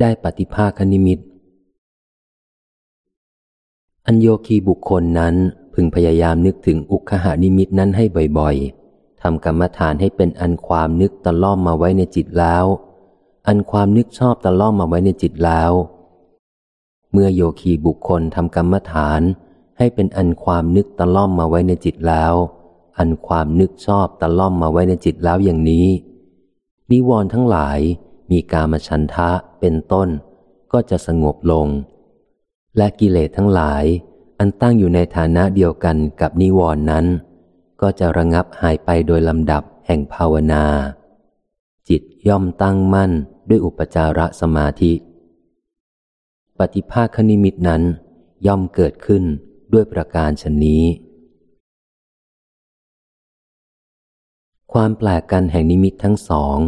ได้ปฏิภาคนิมิต อัญโยคีบุคคลนั้นพึงพยายามนึกถึงอุคหานิมิตนั้นให้บ่อยๆทำกรรมฐานให้เป็นอันความนึกตะล่อมมาไว้ในจิตแล้ว อันความนึกชอบตะล่อมมาไว้ในจิตแล้ว เมื่อโยคีบุคคลทำกรรมฐานให้เป็นอันความนึกตะล่อมมาไว้ในจิตแล้ว อันความนึกชอบตะล่อมมาไว้ในจิตแล้วอย่างนี้นิวรณ์ทั้งหลาย มีกามฉันทะเป็นต้น ก็จะสงบลง และกิเลสทั้งหลาย อันตั้งอยู่ในฐานะเดียวกันกับนิวรณ์นั้น ก็จะระงับหายไปโดยลำดับแห่งภาวนา จิตย่อมตั้งมั่นด้วยอุปจารสมาธิ ปฏิภาคนิมิตนั้น ย่อมเกิดขึ้นด้วยประการชนนี้ความแปลกกันแห่งนิมิตทั้งสอง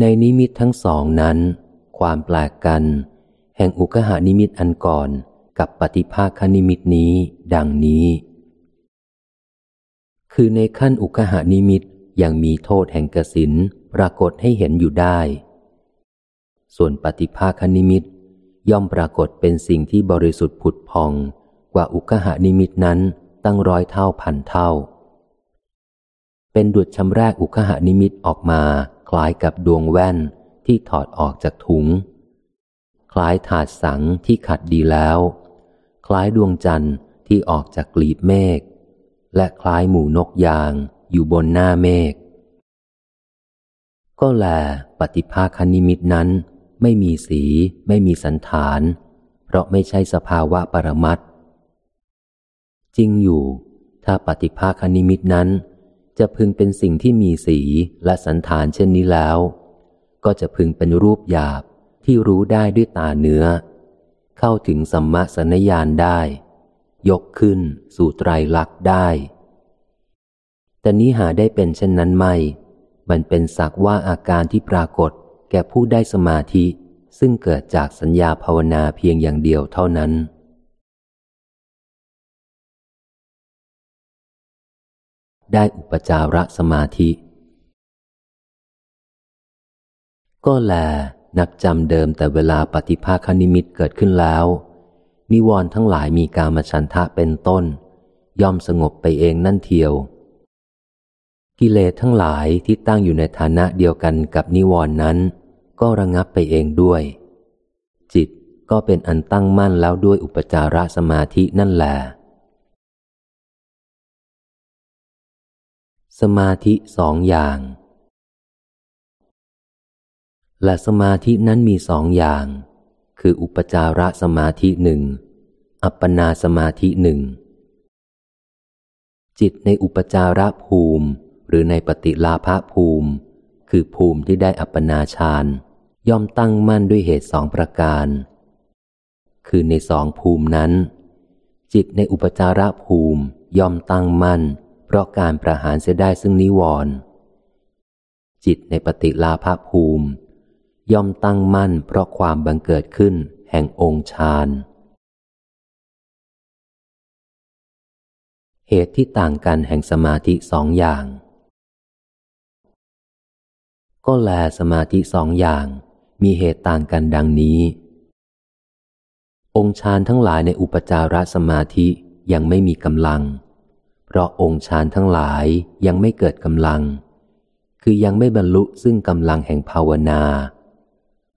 ในนิมิตทั้งสองนั้น ความแปลกกัน แห่งอุกหานิมิตอันก่อนกับปฏิภาคนิมิตนี้ ดังนี้ คือในขั้นอุกหานิมิตยังมีโทษแห่งกสินปรากฏให้เห็นอยู่ได้ ส่วนปฏิภาคนิมิตย่อมปรากฏเป็นสิ่งที่บริสุทธิ์ผุดพอง กว่าอุกหานิมิตนั้นตั้งร้อยเท่าพันเท่า เป็นดุจชำแรกอุกหานิมิตออกมา คล้ายกับดวงแว่นที่ถอดออกจากถุง คล้ายถาดสังที่ขัดดีแล้ว คล้ายดวงจันทร์ที่ออกจากกลีบเมฆ และคล้ายหมูนกยางอยู่บนหน้าเมฆ ก็แลปฏิภาคนิมิตนั้น ไม่มีสีไม่มีสันฐาน เพราะไม่ใช่สภาวะปรมัตจริงอยู่ ถ้าปฏิภาคนิมิตนั้น จะพึงเป็นสิ่งที่มีสีและสันฐานเช่นนี้แล้ว ก็จะพึงเป็นรูปหยาบที่รู้ได้ด้วยตาเนื้อ เข้าถึงสัมมาสัญญาณได้ ยกขึ้นสู่ไตรลักษณ์ได้ แต่นี้หาได้เป็นเช่นนั้นไม่ มันเป็นสักว่าอาการที่ปรากฏแก่ผู้ได้สมาธิ ซึ่งเกิดจากสัญญาภาวนาเพียงอย่างเดียวเท่านั้น ได้อุปจาระสมาธิ ก็แลนักจำเดิมแต่เวลาปฏิภาคนิมิตเกิดขึ้นแล้ว นิวรณ์ทั้งหลายมีกามฉันทะเป็นต้น ย่อมสงบไปเองนั่นเทียว กิเลสทั้งหลายที่ตั้งอยู่ในฐานะเดียวกันกับนิวรณ์นั้น ก็ระงับไปเองด้วย จิตก็เป็นอันตั้งมั่นแล้วด้วยอุปจารสมาธินั่นแหละ สมาธิสองอย่าง และสมาธินั้นมีสองอย่าง คืออุปจาระสมาธิหนึ่ง อัปปนาสมาธิหนึ่ง จิตในอุปจาระภูมิหรือในปฏิลาภภูมิ คือภูมิที่ได้อัปปนาฌานย่อมตั้งมั่นด้วยเหตุสองประการ คือในสองภูมินั้น จิตในอุปจาระภูมิย่อมตั้งมั่น เพราะการประหารเสียได้ซึ่งนิวรณ์จิตในปฏิลาภภูมิ ย่อมตั้งมั่นเพราะความบังเกิดขึ้นแห่งองค์ฌานเหตุที่ต่างกันแห่งสมาธิสองอย่าง ก็แลสมาธิสองอย่างมีเหตุต่างกันดังนี้ องค์ฌานทั้งหลายในอุปจารสมาธิยังไม่มีกำลัง ราะองค์ฌานทั้งหลายยังไม่เกิดกำลัง คือยังไม่บรรลุซึ่งกำลังแห่งภาวนา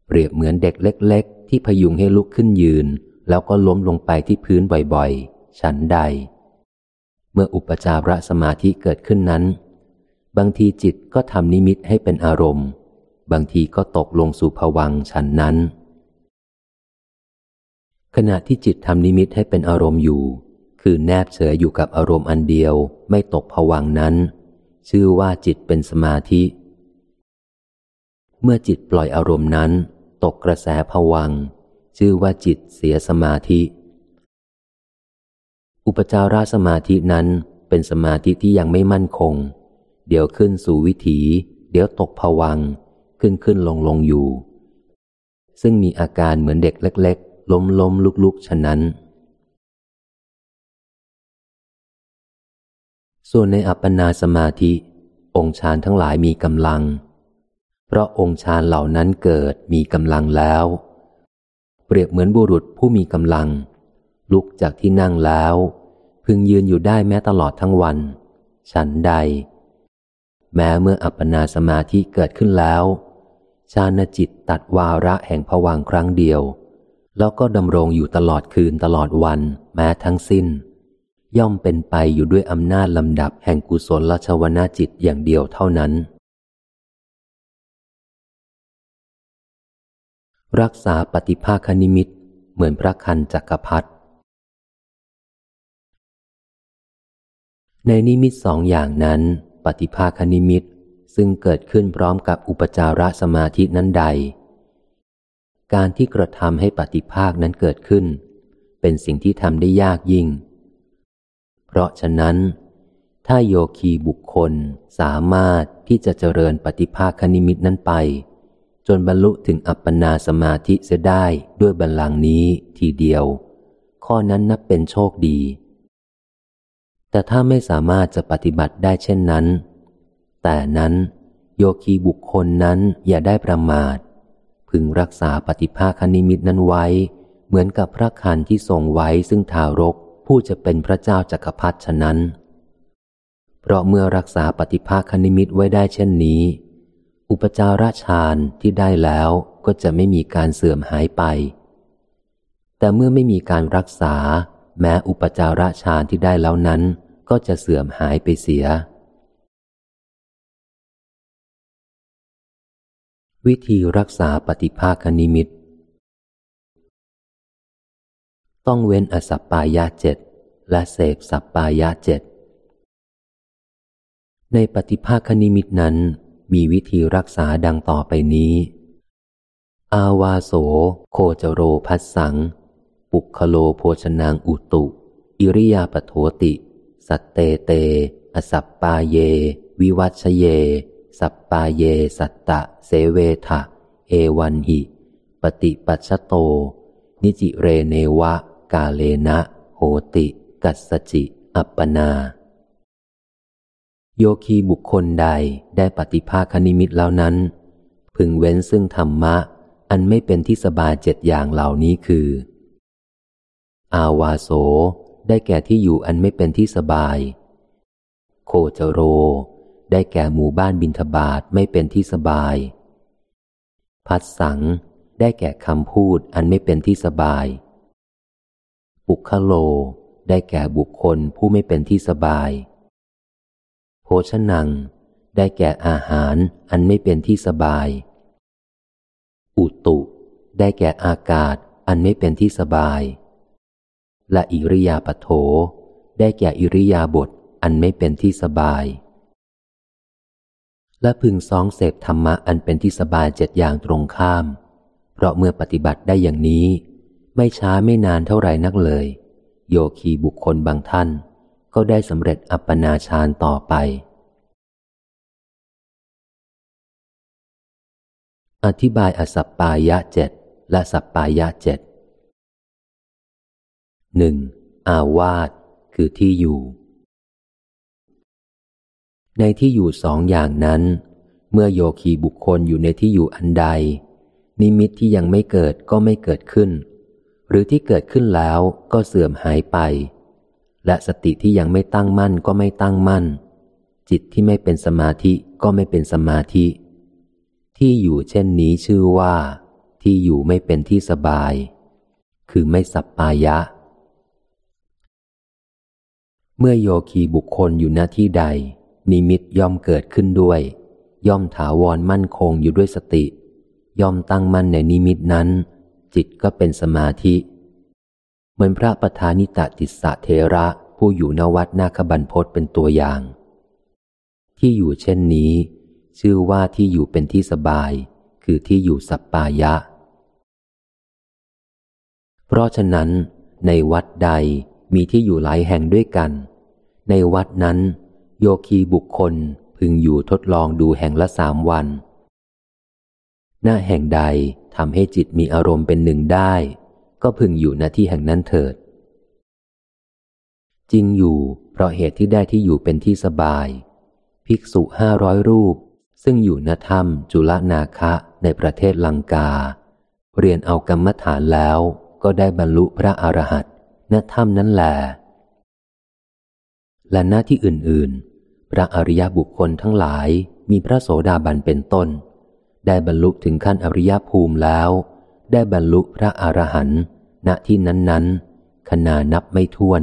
เปรียบเหมือนเด็กเล็ก ๆ ที่พยุงให้ลุกขึ้นยืน แล้วก็ล้มลงไปที่พื้นบ่อยๆ ฉันใด เมื่ออุปจารสมาธิเกิดขึ้นนั้น บางทีจิตก็ทำนิมิตให้เป็นอารมณ์ บางทีก็ตกลงสู่ผวังฉันนั้น ขณะที่จิตทำนิมิตให้เป็นอารมณ์อยู่ คือแนบเฉยอยู่กับอารมณ์อันเดียวไม่ตกผวังนั้น ชื่อว่าจิตเป็นสมาธิ เมื่อจิตปล่อยอารมณ์นั้น ตกกระแสผวัง ชื่อว่าจิตเสียสมาธิ อุปจารสมาธินั้นเป็นสมาธิที่ยังไม่มั่นคง เดี๋ยวขึ้นสู่วิถี เดี๋ยวตกผวัง ขึ้นขึ้นลงลงอยู่ ซึ่งมีอาการเหมือนเด็กเล็ก ๆ ล้มล้มลุกลุกฉะนั้น ส่วนในอัปปนาสมาธิ องค์ฌานทั้งหลายมีกำลัง เพราะองค์ฌานเหล่านั้นเกิดมีกำลังแล้ว เปรียบเหมือนบุรุษผู้มีกำลัง ลุกจากที่นั่งแล้ว พึงยืนอยู่ได้แม้ตลอดทั้งวัน ฉันใด แม้เมื่ออัปปนาสมาธิเกิดขึ้นแล้วชาณจิตตัดวาระแห่งผวังครั้งเดียว แล้วก็ดำรงอยู่ตลอดคืนตลอดวันแม้ทั้งสิ้น ย่อมเป็นไปอยู่ด้วยอำนาจลำดับแห่งกุศลลชวนาจิตอย่างเดียวเท่านั้น รักษาปฏิภาคนิมิตเหมือนพระคันจักรพัฒในนิมิตสองอย่างนั้น ปฏิภาคนิมิตซึ่งเกิดขึ้นพร้อมกับอุปจารสมาธินั้นใด การที่กระทำให้ปฏิภาคนั้นเกิดขึ้น เป็นสิ่งที่ทำได้ยากยิ่ง เพราะฉะนั้น ถ้าโยคีบุคคลสามารถที่จะเจริญปฏิภาคนิมิตนั้นไป จนบรรลุถึงอัปปนาสมาธิเสียได้ด้วยบัลลังก์นี้ทีเดียว ข้อนั้นนับเป็นโชคดี แต่ถ้าไม่สามารถจะปฏิบัติได้เช่นนั้น แต่นั้นโยคีบุคคลนั้นอย่าได้ประมาท พึงรักษาปฏิภาคนิมิตนั้นไว้ เหมือนกับพระคันที่ทรงไว้ซึ่งทารก ผู้จะเป็นพระเจ้าจักรพรรดิฉะนั้น เพราะเมื่อรักษาปฏิภาคนิมิตไว้ได้เช่นนี้ อุปจารฌานที่ได้แล้วก็จะไม่มีการเสื่อมหายไป แต่เมื่อไม่มีการรักษา แม้อุปจารฌานที่ได้แล้วนั้น ก็จะเสื่อมหายไปเสีย วิธีรักษาปฏิภาคนิมิต ต้องเว้นอสัปปายาเจ็ดและเสพสัปปายาเจ็ดในปฏิภาคนิมิตนั้น มีวิธีรักษาดังต่อไปนี้ อาวาโส โคจโรพัสสัง ปุคโลโภชนางอุตุ อิริยาปโถติ สัตเตเต อสัปปาเย วิวัชเย สัปปาเย สัตตะ เสเวทะ เอวันหิ ปฏิปัชโต นิจิเรเนวะ กาเลนะ โหติ กัสจิ อัปปนา โยคีบุคคลใดได้ปฏิภาคนิมิตแล้วนั้น พึงเว้นซึ่งธรรมะ อันไม่เป็นที่สบายเจ็ดอย่างเหล่านี้คือ อาวาโสได้แก่ที่อยู่อันไม่เป็นที่สบาย โคจโร ได้แก่หมู่บ้านบินทบาทไม่เป็นที่สบาย พัดสัง ได้แก่คำพูดอันไม่เป็นที่สบาย ปุคโล ได้แก่บุคคลผู้ไม่เป็นที่สบาย โภชนัง ได้แก่อาหารอันไม่เป็นที่สบาย อุตุ ได้แก่อากาศอันไม่เป็นที่สบาย และอิริยาปโถ ได้แก่อิริยาบถอันไม่เป็นที่สบาย และพึงซองเสพธรรมะอันเป็นที่สบายเจ็ดอย่างตรงข้าม เพราะเมื่อปฏิบัติได้อย่างนี้ ไม่ช้าไม่นานเท่าไรนักเลย โยคีบุคคลบางท่าน ก็ได้สำเร็จอัปปนาฌานต่อไป อธิบายอสัปปายะเจ็ดและสัปปายะเจ็ดหนึ่งอาวาสคือที่อยู่ ในที่อยู่สองอย่างนั้น เมื่อโยคีบุคคลอยู่ในที่อยู่อันใด นิมิตที่ยังไม่เกิดก็ไม่เกิดขึ้น หรือที่เกิดขึ้นแล้วก็เสื่อมหายไป และสติที่ยังไม่ตั้งมั่นก็ไม่ตั้งมั่น จิตที่ไม่เป็นสมาธิก็ไม่เป็นสมาธิ ที่อยู่เช่นนี้ชื่อว่า ที่อยู่ไม่เป็นที่สบาย คือไม่สัปปายะ เมื่อโยคีบุคคลอยู่หน้าที่ใด นิมิตย่อมเกิดขึ้นด้วย ย่อมถาวรมั่นคงอยู่ด้วยสติ ย่อมตั้งมั่นในนิมิตนั้น จิตก็เป็นสมาธิ เหมือนพระประธานิตติสะเทระผู้อยู่นวัดนาคบันพศเป็นตัวอย่าง ที่อยู่เช่นนี้ ชื่อว่าที่อยู่เป็นที่สบาย คือที่อยู่สัปปายะ เพราะฉะนั้น ในวัดใดมีที่อยู่หลายแห่งด้วยกัน ในวัดนั้น โยคีบุคคลพึงอยู่ทดลองดูแห่งละสามวัน หน้าแห่งใดทำให้จิตมีอารมณ์เป็นหนึ่งได้ ก็พึงอยู่ณที่แห่งนั้นเถิด จริงอยู่เพราะเหตุที่ได้ที่อยู่เป็นที่สบาย ภิกษุห้าร้อยรูป ซึ่งอยู่ณถ้ำจุลนาคะในประเทศลังกา เรียนเอากรรมฐานแล้วก็ได้บรรลุพระอรหันต์ณถ้ำนั้นแหละและหน้าที่อื่น ๆ พระอริยบุคคลทั้งหลายมีพระโสดาบันเป็นต้น ได้บรรลุถึงขั้นอริยภูมิแล้ว ได้บรรลุพระอรหันต์ณที่นั้นๆขนานับไม่ถ้วน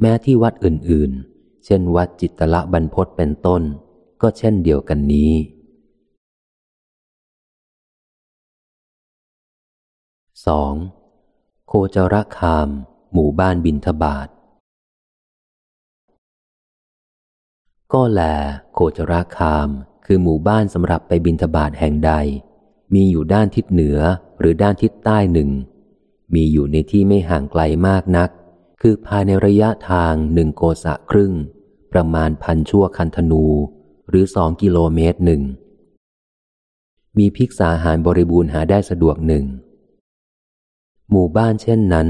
แม้ที่วัดอื่นๆ เช่นวัดจิตตละบรรพศเป็นต้น ก็เช่นเดียวกันนี้สองโคจรคาม หมู่บ้านบินทบาทก็แลโคจรคาม คือหมู่บ้านสำหรับไปบินทบาทแห่งใด มีอยู่ด้านทิศเหนือหรือด้านทิศใต้หนึ่ง มีอยู่ในที่ไม่ห่างไกลมากนัก คือภายในระยะทางหนึ่งโกศะครึ่ง ประมาณพันชั่วคันธนู หรือสองกิโลเมตรหนึ่ง มีภิกษาหารบริบูรณ์หาได้สะดวกหนึ่ง หมู่บ้านเช่นนั้น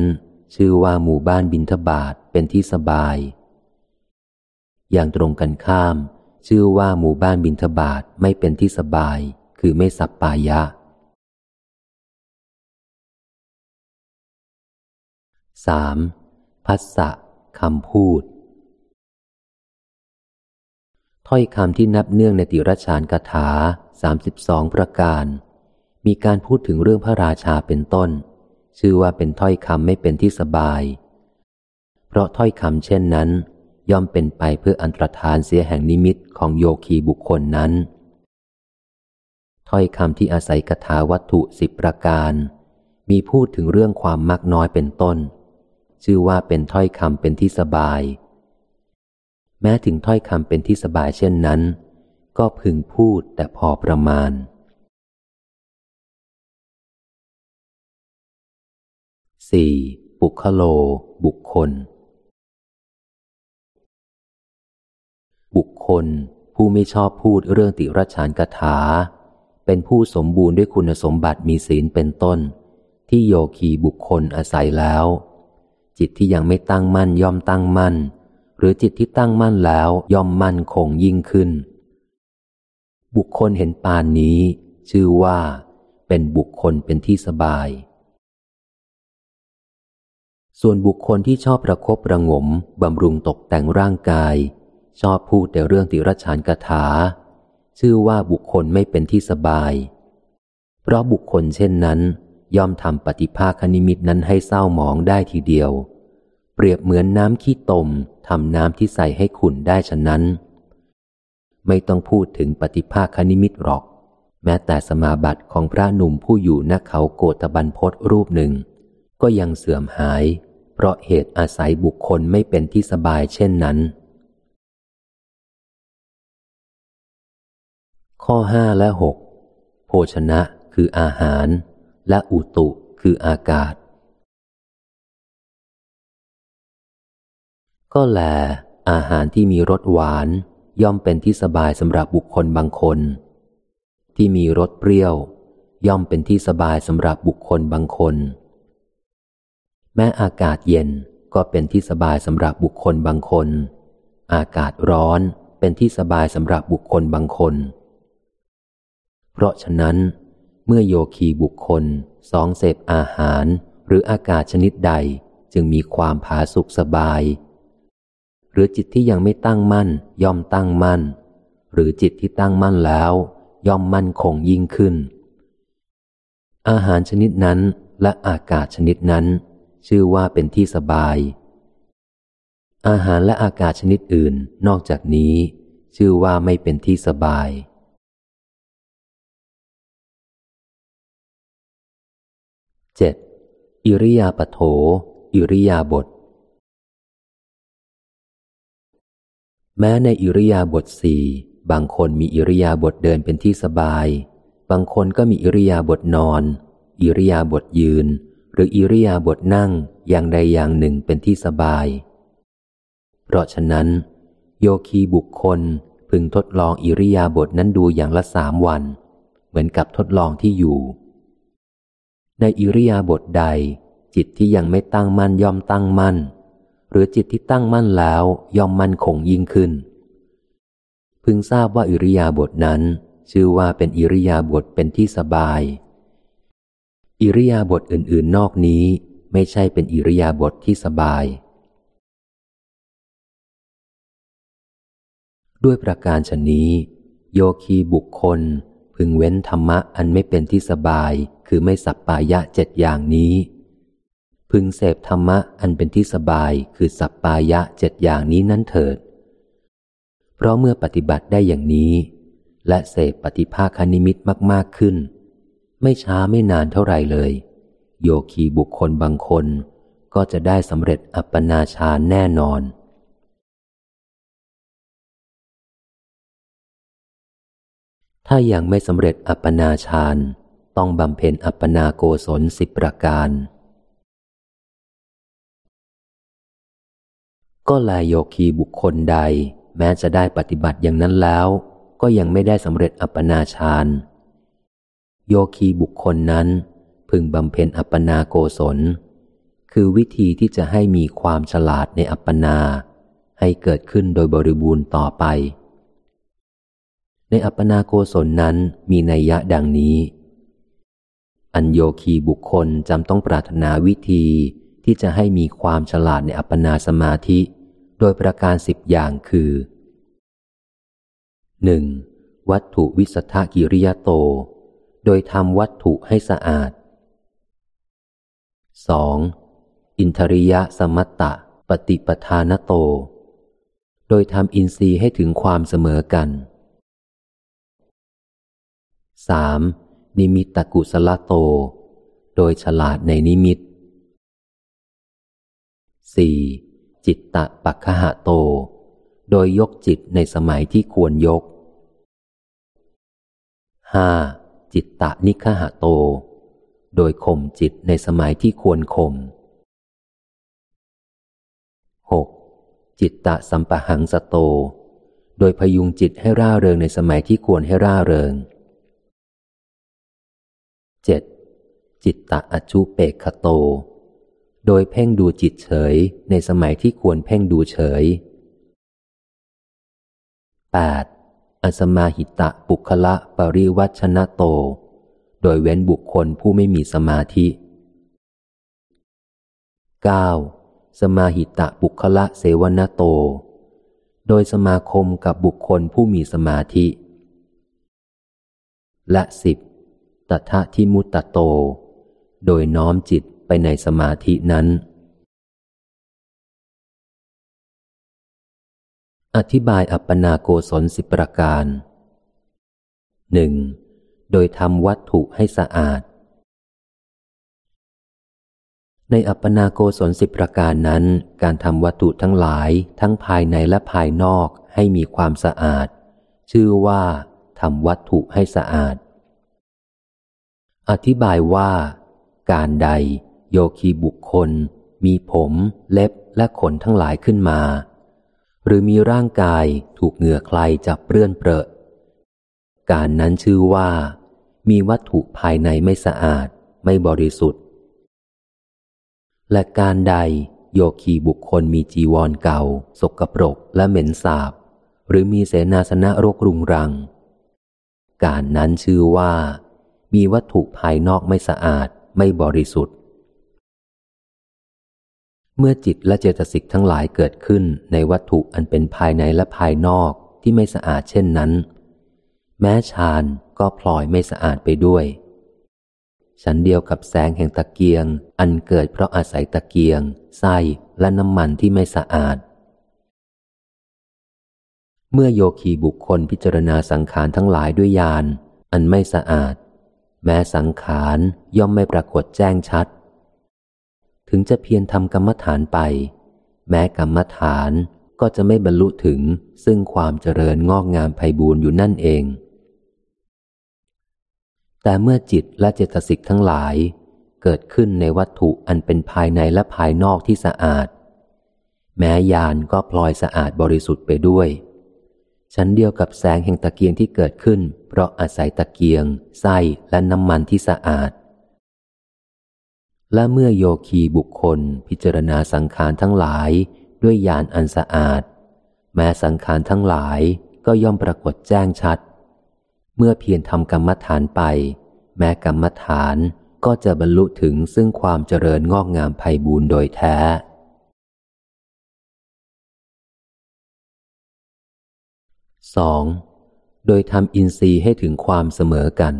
ชื่อว่าหมู่บ้านบินทบาทเป็นที่สบาย อย่างตรงกันข้าม ชื่อว่าหมู่บ้านบินทบาทไม่เป็นที่สบาย คือไม่สับปายะสามพัสสะคำพูด ถ้อยคำที่นับเนื่องในติรชานกถาสามสิบสองประการ มีการพูดถึงเรื่องพระราชาเป็นต้น ชื่อว่าเป็นถ้อยคำไม่เป็นที่สบาย เพราะถ้อยคำเช่นนั้น ย่อมเป็นไปเพื่ออันตรธานเสียแห่งนิมิตของโยคีบุคคลนั้น ถ้อยคำที่อาศัยกถาวัตถุสิบประการ มีพูดถึงเรื่องความมักน้อยเป็นต้น ชื่อว่าเป็นถ้อยคำเป็นที่สบาย แม้ถึงถ้อยคำเป็นที่สบายเช่นนั้น ก็พึงพูดแต่พอประมาณสี่ปุคโล บุคคล คคลผู้ไม่ชอบพูดเรื่องติรชานกถา เป็นผู้สมบูรณ์ด้วยคุณสมบัติมีศีลเป็นต้น ที่โยคีบุคคลอาศัยแล้ว จิตที่ยังไม่ตั้งมั่นย่อมตั้งมั่น หรือจิตที่ตั้งมั่นแล้วย่อมมั่นคงยิ่งขึ้น บุคคลเห็นปานนี้ ชื่อว่า เป็นบุคคลเป็นที่สบาย ส่วนบุคคลที่ชอบประครบประงมบำรุงตกแต่งร่างกาย ชอบพูดแต่เรื่องติรชานกถา ชื่อว่าบุคคลไม่เป็นที่สบาย เพราะบุคคลเช่นนั้นย่อมทำปฏิภาคนิมิตนั้นให้เศร้าหมองได้ทีเดียว เปรียบเหมือนน้ำขี้ตมทำน้ำที่ใส่ให้ขุ่นได้ฉะนั้น ไม่ต้องพูดถึงปฏิภาคนิมิตหรอก แม้แต่สมาบัติของพระหนุ่มผู้อยู่ณเขาโกตบันพศรูปหนึ่ง ก็ยังเสื่อมหาย เพราะเหตุอาศัยบุคคลไม่เป็นที่สบายเช่นนั้น ข้อห้าและหกโภชนะคืออาหาร และอุตุคืออากาศ ก็แล อาหารที่มีรสหวาน ย่อมเป็นที่สบายสำหรับบุคคลบางคน ที่มีรสเปรี้ยว ย่อมเป็นที่สบายสำหรับบุคคลบางคน แม้อากาศเย็นก็เป็นที่สบายสำหรับบุคคลบางคน อากาศร้อนเป็นที่สบายสำหรับบุคคลบางคน เพราะฉะนั้น เมื่อโยคีบุคคลสองเสพอาหารหรืออากาศชนิดใดจึงมีความผาสุกสบาย หรือจิตที่ยังไม่ตั้งมั่นย่อมตั้งมั่น หรือจิตที่ตั้งมั่นแล้ว ย่อมมั่นคงยิ่งขึ้น อาหารชนิดนั้นและอากาศชนิดนั้น ชื่อว่าเป็นที่สบาย อาหารและอากาศชนิดอื่นนอกจากนี้ ชื่อว่าไม่เป็นที่สบาย เจ็ดอิริยาปโถ อิริยาบถแม้ในอิริยาบถสี่บางคนมีอิริยาบถเดินเป็นที่สบาย บางคนก็มีอิริยาบถนอน อิริยาบถยืน หรืออิริยาบถนั่งอย่างใดอย่างหนึ่งเป็นที่สบาย เพราะฉะนั้น โยคีบุคคลพึงทดลองอิริยาบถนั้นดูอย่างละสามวัน เหมือนกับทดลองที่อยู่ ในอิริยาบถใด จิตที่ยังไม่ตั้งมั่นย่อมตั้งมั่น หรือจิตที่ตั้งมั่นแล้วย่อมมั่นคงยิ่งขึ้น พึงทราบว่าอิริยาบถนั้น ชื่อว่าเป็นอิริยาบถเป็นที่สบาย อิริยาบถอื่น ๆ นอกนี้ไม่ใช่เป็นอิริยาบถทที่สบาย ด้วยประการชนนี้ โยคีบุคคล พึงเว้นธรรมะอันไม่เป็นที่สบาย คือไม่สัปปายะเจ็ดอย่างนี้ พึงเสพธรรมะอันเป็นที่สบายคือสัปปายะเจ็ดอย่างนี้นั่นเถิด เพราะเมื่อปฏิบัติได้อย่างนี้ และเสพปฏิภาคานิมิตมาก ๆขึ้น ไม่ช้าไม่นานเท่าไรเลย โยคีบุคคลบางคนก็จะได้สำเร็จอัปปนาชาแน่นอน ถ้ายังไม่สำเร็จอัปปนาฌานต้องบำเพ็ญอัปปนาโกศลสิบประการ ก็ลายโยคีบุคคลใด แม้จะได้ปฏิบัติอย่างนั้นแล้ว ก็ยังไม่ได้สำเร็จอัปปนาฌานโยคีบุคคลนั้น พึงบำเพ็ญอัปปนาโกศล คือวิธีที่จะให้มีความฉลาดในอัปปนา ให้เกิดขึ้นโดยบริบูรณ์ต่อไป ในอัปปนาโกศลนั้นมีนัยยะดังนี้ อัญโยคีบุคคลจำต้องปรารถนาวิธีที่จะให้มีความฉลาดในอัปปนาสมาธิ โดยประการสิบอย่างคือ 1. วัตถุวิสัทกิริยโต โดยทำวัตถุให้สะอาด 2. อินทริยะสมัตตะปฏิปทานโต โดยทำอินทรีย์ให้ถึงความเสมอกัน สามนิมิตตกุสลโต โดยฉลาดในนิมิตสี่จิตตะปัคหะโต โดยยกจิตในสมัยที่ควรยกห้าจิตตะนิคหะโต โดยข่มจิตในสมัยที่ควรข่มหกจิตตะสัมปะหังสโต โดยพยุงจิตให้ร่าเริงในสมัยที่ควรให้ร่าเริง เจ็ดจิตตะอจุเปกขโต โดยเพ่งดูจิตเฉยในสมัยที่ควรเพ่งดูเฉย 8. อสมาหิตะปุคละปริวัชนะโต โดยเว้นบุคคลผู้ไม่มีสมาธิ 9. สมาหิตะปุคละเสวนโต โดยสมาคมกับบุคคลผู้มีสมาธิ และสิบ ตถะทิมุตตโต โดยน้อมจิตไปในสมาธินั้น อธิบายอัปปนาโกศลสิบประการหนึ่งโดยทำวัตถุให้สะอาด ในอัปปนาโกศลสิบประการนั้น การทำวัตถุทั้งหลายทั้งภายในและภายนอกให้มีความสะอาด ชื่อว่าทำวัตถุให้สะอาด อธิบายว่า การใดโยคีบุคคล มีผมเล็บและขนทั้งหลายขึ้นมา หรือมีร่างกายถูกเหงื่อใครจับเปื้อนเปรอะ การนั้นชื่อว่า มีวัตถุภายในไม่สะอาดไม่บริสุทธิ์ และการใดโยคีบุคคลมีจีวรเก่า สกปรกและเหม็นสาบ หรือมีเสนาสนะรกรุงรัง การนั้นชื่อว่า มีวัตถุภายนอกไม่สะอาดไม่บริสุทธิ์ เมื่อจิตและเจตสิกทั้งหลายเกิดขึ้นในวัตถุอันเป็นภายในและภายนอกที่ไม่สะอาดเช่นนั้น แม้ฌานก็พลอยไม่สะอาดไปด้วย ฉันเดียวกับแสงแห่งตะเกียง อันเกิดเพราะอาศัยตะเกียง ไส้และน้ำมันที่ไม่สะอาดเมื่อโยคีบุคคลพิจารณาสังขารทั้งหลายด้วยญาณอันไม่สะอาด แม้สังขารย่อมไม่ปรากฏแจ้งชัด ถึงจะเพียรทำกรรมฐานไป แม้กรรมฐานก็จะไม่บรรลุถึงซึ่งความเจริญงอกงามไพบูรณ์อยู่นั่นเอง แต่เมื่อจิตและเจตสิกทั้งหลาย เกิดขึ้นในวัตถุอันเป็นภายในและภายนอกที่สะอาด แม้ยานก็พลอยสะอาดบริสุทธิ์ไปด้วย ชั้นเดียวกับแสงแห่งตะเกียงที่เกิดขึ้น เพราะอาศัยตะเกียง ไส้และน้ำมันที่สะอาด และเมื่อโยคีบุคคลพิจารณาสังขารทั้งหลายด้วยญาณอันสะอาด แม้สังขารทั้งหลายก็ย่อมปรากฏแจ้งชัด เมื่อเพียรทำกรรมฐานไป แม้กรรมฐานก็จะบรรลุถึงซึ่งความเจริญงอกงามไพ่บูรณ์โดยแท้ 2. โดยทำอินทรีย์ให้ถึงความเสมอกัน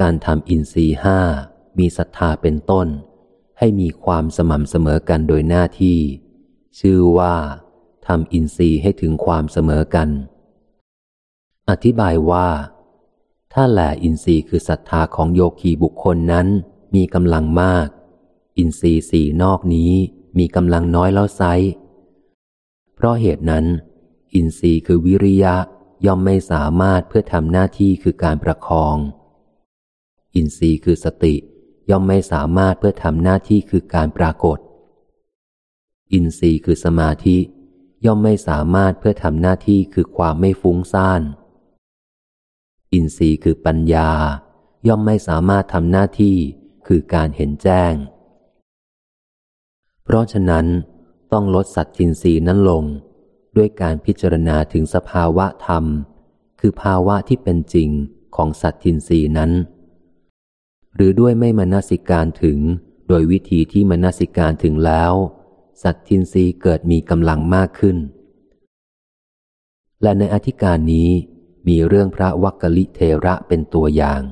การทำอินทรีย์ห้ามีศรัทธาเป็นต้น ให้มีความสม่ำเสมอกันโดยหน้าที่ ชื่อว่าทำอินทรีย์ให้ถึงความเสมอกัน อธิบายว่า ถ้าแหล่อินทรีย์คือศรัทธาของโยคีบุคคลนั้นมีกำลังมาก อินทรีย์สี่นอกนี้มีกำลังน้อยแล้วไซ ราะเหตุนั้น อินทรีย์คือวิริยะย่อมไม่สามารถเพื่อทำหน้าที่คือการประคอง อินทรีย์คือสติย่อมไม่สามารถเพื่อทำหน้าที่คือการปรากฏ อินทรีย์คือสมาธิ ย่อมไม่สามารถเพื่อทำหน้าที่คือความไม่ฟุ้งซ่าน อินทรีย์คือปัญญา ย่อมไม่สามารถทำหน้าที่คือการเห็นแจ้ง เพราะฉะนั้น ต้องลดสัตทินรีนั้นลง ด้วยการพิจารณาถึงสภาวะธรรม คือภาวะที่เป็นจริงของสัตทินรีนั้น หรือด้วยไม่มนสิการถึง โดยวิธีที่มนสิการถึงแล้ว สัตทินรีเกิดมีกำลังมากขึ้น และในอธิการนี้มีเรื่องพระวักกลิเทระเป็นตัวอย่าง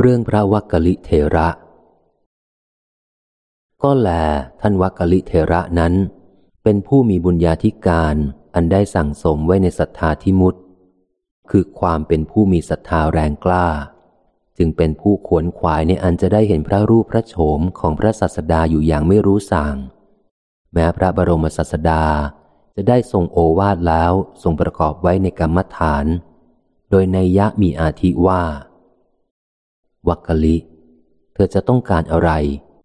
เรื่องพระวักกลิเทระ ก็แลท่านวักลิเทระนั้น เป็นผู้มีบุญญาธิการอันได้สั่งสมไว้ในศรัทธาทิมุตคือความเป็นผู้มีศรัทธาแรงกล้า จึงเป็นผู้ขวนขวายในอันจะได้เห็นพระรูปพระโฉมของพระสัสดาอยู่อย่างไม่รู้สั่งแม้พระบรมสัสดาจะได้ทรงโอวาทแล้วทรงประกอบไว้ในกรรมฐาน โดยในยะมีอาทิว่า วักกลิ เธอจะต้องการอะไร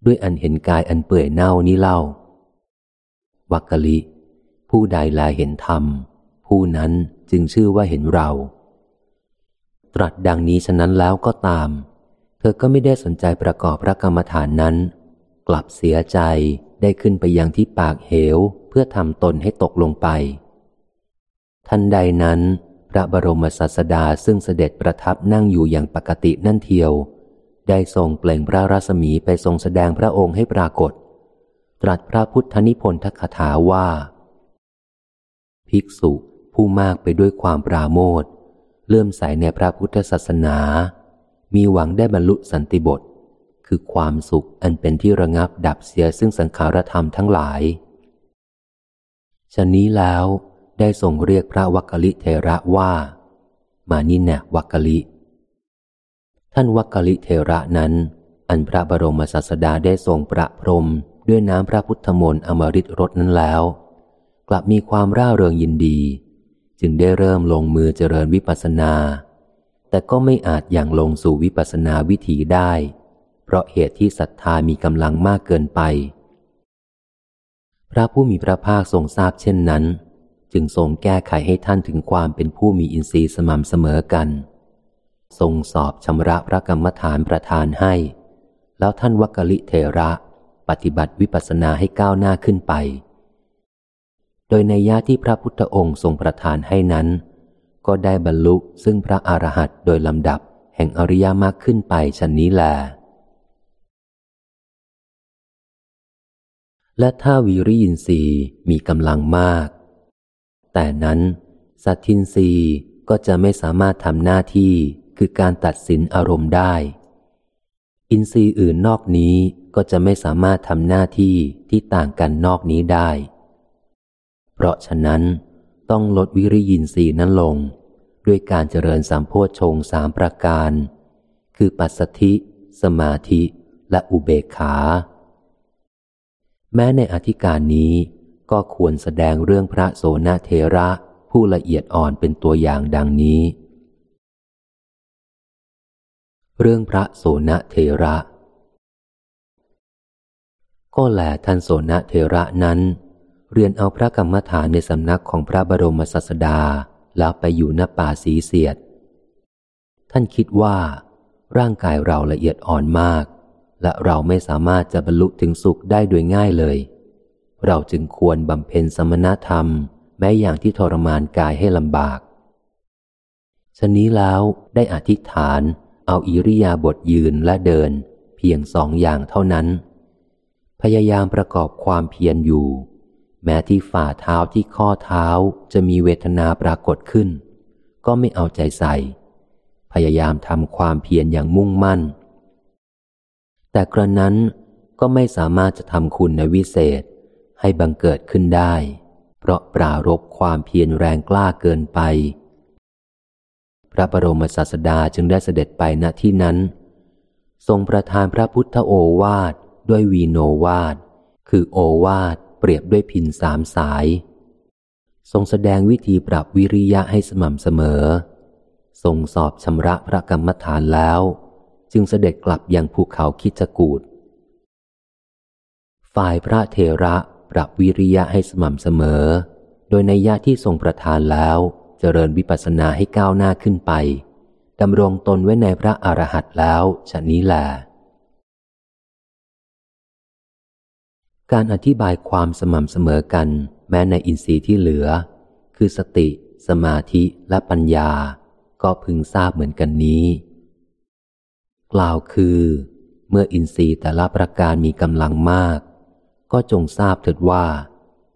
ด้วยอันเห็นกายอันเปื่อยเน่านี้เล่า วักกะลิ ผู้ใดลาเห็นธรรม ผู้นั้นจึงชื่อว่าเห็นเรา ตรัสดังนี้ฉะนั้นแล้วก็ตาม เธอก็ไม่ได้สนใจประกอบพระกรรมฐานนั้น กลับเสียใจได้ขึ้นไปยังที่ปากเหวเพื่อทำตนให้ตกลงไป ทันใดนั้น พระบรมศาสดาซึ่งเสด็จประทับนั่งอยู่อย่างปกตินั่นเทียว ได้ทรงเปล่งพระรัศมีไปทรงแสดงพระองค์ให้ปรากฏ ตรัสพระพุทธนิพนธคถาว่า ภิกษุผู้มากไปด้วยความปราโมทเลื่อมใสในพระพุทธศาสนา มีหวังได้บรรลุสันติบท คือความสุขอันเป็นที่ระงับดับเสียซึ่งสังขารธรรมทั้งหลายชนนี้แล้วได้ทรงเรียกพระวักกลิเทระว่า มานิแนวักกลิ ท่านวักกลิเทระนั้น อันพระบรมศาสดาได้ทรงประพรมด้วยน้ำพระพุทธมนต์อมฤตรสนั้นแล้ว กลับมีความร่าเริงยินดี จึงได้เริ่มลงมือเจริญวิปัสสนา แต่ก็ไม่อาจอย่างลงสู่วิปัสสนาวิถีได้ เพราะเหตุที่ศรัทธามีกำลังมากเกินไป พระผู้มีพระภาคทรงทราบเช่นนั้น จึงทรงแก้ไขให้ท่านถึงความเป็นผู้มีอินทรีย์สม่ำเสมอกัน ทรงสอบชำระพระกรรมฐานประทานให้ แล้วท่านวักลิเทระปฏิบัติวิปัสสนาให้ก้าวหน้าขึ้นไป โดยในยะที่พระพุทธองค์ทรงประทานให้นั้น ก็ได้บรรลุซึ่งพระอรหันต์โดยลำดับแห่งอริยมรรคขึ้นไปชนนี้แล และถ้าวิริยินทรีย์มีกำลังมาก แต่นั้น สัตทินทรีย์ก็จะไม่สามารถทำหน้าที่ คือการตัดสินอารมณ์ได้ อินทรีย์อื่นนอกนี้ก็จะไม่สามารถทำหน้าที่ที่ต่างกันนอกนี้ได้ เพราะฉะนั้นต้องลดวิริยินทรีย์นั้นลง ด้วยการเจริญสามโพชฌงสามประการ คือปัสสธิ สมาธิและอุเบกขา แม้ในอธิการนี้ก็ควรแสดงเรื่องพระโสนเทระผู้ละเอียดอ่อนเป็นตัวอย่างดังนี้ เรื่องพระโสนเทระ ก็แหลท่านโสนเทระนั้น เรียนเอาพระกรรมฐานในสำนักของพระบรมศาสดาแล้วไปอยู่ณป่าสีเสียด ท่านคิดว่า ร่างกายเราละเอียดอ่อนมาก และเราไม่สามารถจะบรรลุถึงสุขได้โดยง่ายเลย เราจึงควรบำเพ็ญสมณธรรม แม้อย่างที่ทรมานกายให้ลำบากชนนี้แล้วได้อธิษฐาน เอาอิริยาบถยืนและเดิน เพียงสองอย่างเท่านั้น พยายามประกอบความเพียรอยู่ แม้ที่ฝ่าเท้าที่ข้อเท้าจะมีเวทนาปรากฏขึ้น ก็ไม่เอาใจใส่ พยายามทำความเพียรอย่างมุ่งมั่น แต่กระนั้นก็ไม่สามารถจะทำคุณในวิเศษให้บังเกิดขึ้นได้ เพราะปรารบความเพียรแรงกล้าเกินไป พระบรมศาสดาจึงได้เสด็จไปณที่นั้น ทรงประทานพระพุทธโอวาทด้วยวีโนวาท คือโอวาทเปรียบด้วยพินสามสาย ทรงแสดงวิธีปรับวิริยะให้สม่ำเสมอ ทรงสอบชำระพระกรรมฐานแล้ว จึงเสด็จกลับยังภูเขาคิจกูดฝ่ายพระเทระปรับวิริยะให้สม่ำเสมอ โดยในยะที่ทรงประทานแล้ว เจริญวิปัสสนาให้ก้าวหน้าขึ้นไปดำรงตนไว้ในพระอรหันต์แล้วชนี้แหละการอธิบายความสม่ำเสมอกัน แม้ในอินทรีย์ที่เหลือ คือสติ สมาธิและปัญญา ก็พึงทราบเหมือนกันนี้ กล่าวคือ เมื่ออินทรีย์แต่ละประการมีกำลังมาก ก็จงทราบเถิดว่า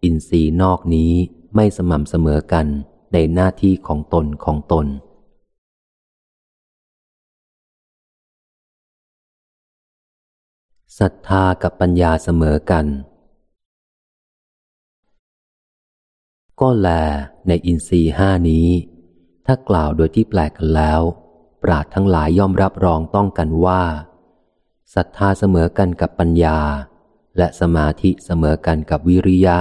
อินทรีย์นอกนี้ไม่สม่ำเสมอกัน ในหน้าที่ของตนของตน ศรัทธากับปัญญาเสมอกัน ก็แลในอินทรีห้านี้ ถ้ากล่าวโดยที่แปลกกันแล้ว ปราดทั้งหลายย่อมรับรองต้องกันว่าศรัทธาเสมอกันกับปัญญา และสมาธิเสมอกันกับวิริยะ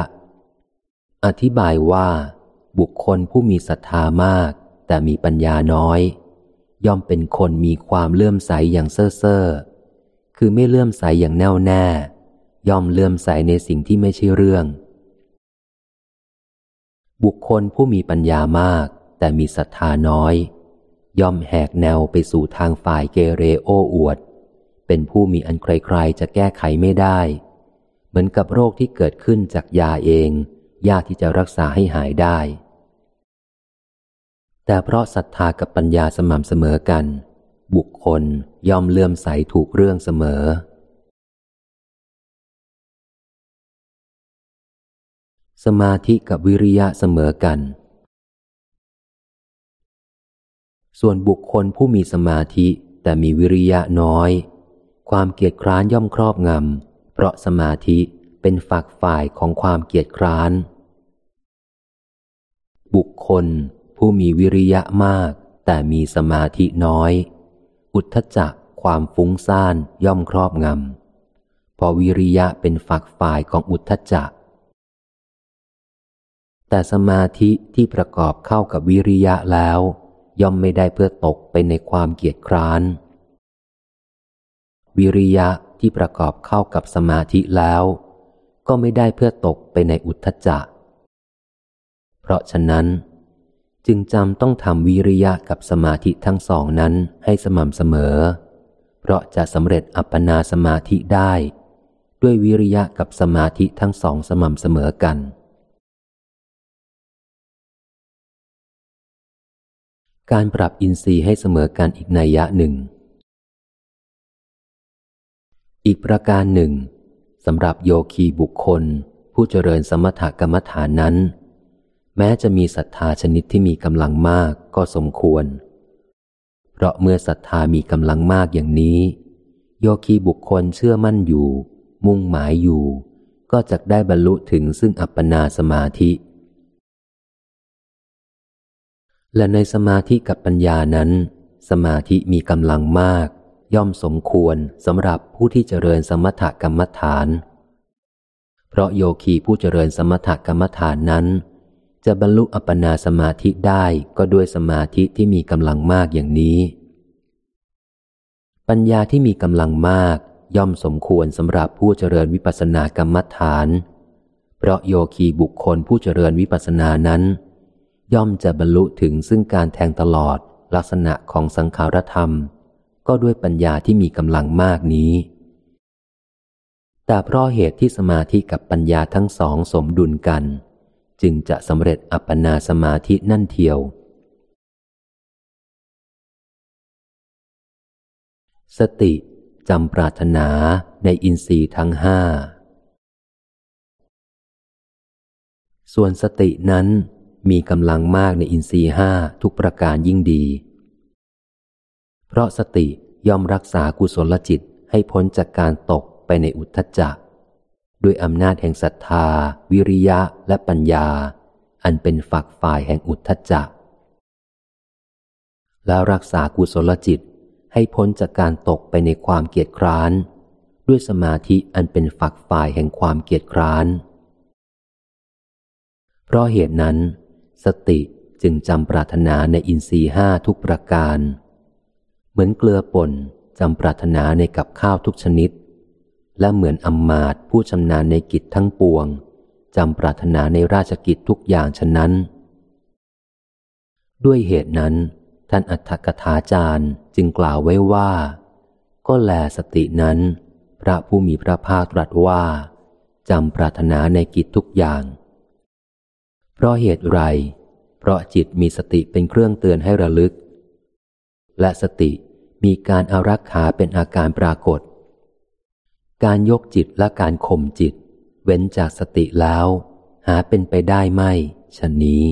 อธิบายว่า บุคคลผู้มีศรัทธามาก แต่มีปัญญาน้อย ย่อมเป็นคนมีความเลื่อมใสอย่างเซ่อเซ่อคือไม่เลื่อมใสอย่างแน่วแน่ ย่อมเลื่อมใสในสิ่งที่ไม่ใช่เรื่อง บุคคลผู้มีปัญญามาก แต่มีศรัทธาน้อย ย่อมแหกแนวไปสู่ทางฝ่ายเกเรโอ้อวด เป็นผู้มีอันใครๆจะแก้ไขไม่ได้ เหมือนกับโรคที่เกิดขึ้นจากยาเอง ยากที่จะรักษาให้หายได้ แต่เพราะศรัทธากับปัญญาสม่ำเสมอกัน บุคคลย่อมเลื่อมใสถูกเรื่องเสมอ สมาธิกับวิริยะเสมอกัน ส่วนบุคคลผู้มีสมาธิแต่มีวิริยะน้อย ความเกียจคร้านย่อมครอบงำ เพราะสมาธิเป็นฝักฝ่ายของความเกียจคร้าน บุคคล ผู้มีวิริยะมาก แต่มีสมาธิน้อย อุทธจักความฟุ้งซ่านย่อมครอบงำ พอวิริยะเป็นฝักฝ่ายของอุทธจักแต่สมาธิที่ประกอบเข้ากับวิริยะแล้ว ย่อมไม่ได้เพื่อตกไปในความเกียจคร้าน วิริยะที่ประกอบเข้ากับสมาธิแล้ว ก็ไม่ได้เพื่อตกไปในอุทธจักเพราะฉะนั้น จึงจำต้องทำวิริยะกับสมาธิทั้งสองนั้นให้สม่ำเสมอ เพราะจะสำเร็จอัปปนาสมาธิได้ ด้วยวิริยะกับสมาธิทั้งสองสม่ำเสมอกัน การปรับอินทรีย์ให้เสมอกันอีกนัยยะหนึ่ง อีกประการหนึ่งสำหรับโยคีบุคคล ผู้เจริญสมถกรรมฐานนั้น แม้จะมีศรัทธาชนิดที่มีกำลังมากก็สมควร เพราะเมื่อศรัทธามีกำลังมากอย่างนี้ โยคีบุคคลเชื่อมั่นอยู่ มุ่งหมายอยู่ ก็จะได้บรรลุถึงซึ่งอัปปนาสมาธิ และในสมาธิกับปัญญานั้น สมาธิมีกำลังมาก ย่อมสมควรสำหรับผู้ที่เจริญสมถกรรมฐาน เพราะโยคีผู้เจริญสมถกรรมฐานนั้น จะบรรลุอัปปนาสมาธิได้ก็ด้วยสมาธิที่มีกำลังมากอย่างนี้ ปัญญาที่มีกำลังมากย่อมสมควรสำหรับผู้เจริญวิปัสสนากรรมฐาน เพราะโยคีบุคคลผู้เจริญวิปัสสนานั้น ย่อมจะบรรลุถึงซึ่งการแทงตลอดลักษณะของสังขารธรรม ก็ด้วยปัญญาที่มีกำลังมากนี้ แต่เพราะเหตุที่สมาธิกับปัญญาทั้งสองสมดุลกัน จึงจะสำเร็จอัปปนาสมาธินั่นเทียว สติจำปรารถนาในอินทรีย์ทั้งห้า ส่วนสตินั้นมีกำลังมากในอินทรีย์ห้าทุกประการยิ่งดี เพราะสติย่อมรักษากุศลจิตให้พ้นจากการตกไปในอุทธจัก ด้วยอำนาจแห่งศรัทธา วิริยะและปัญญา อันเป็นฝักฝ่ายแห่งอุทธจักแล้วรักษากุศลจิตให้พ้นจากการตกไปในความเกียจคร้าน ด้วยสมาธิอันเป็นฝักฝ่ายแห่งความเกียจคร้าน เพราะเหตุนั้น สติจึงจำปรารถนาในอินทรีห้าทุกประการ เหมือนเกลือป่นจำปรารถนาในกับข้าวทุกชนิด และเหมือนอำมาตผู้ชำนาญในกิจทั้งปวงจำปรารถนาในราชกิจทุกอย่างฉะนั้น ด้วยเหตุนั้น ท่านอัฏฐกถาจารย์จึงกล่าวไว้ว่า ก็แลสตินั้น พระผู้มีพระภาคตรัสว่าจำปรารถนาในกิจทุกอย่าง เพราะเหตุไร เพราะจิตมีสติเป็นเครื่องเตือนให้ระลึก และสติมีการอารักขาเป็นอาการปรากฏ การยกจิตและการข่มจิต เว้นจากสติแล้ว หาเป็นไปได้ไม่ชนนี้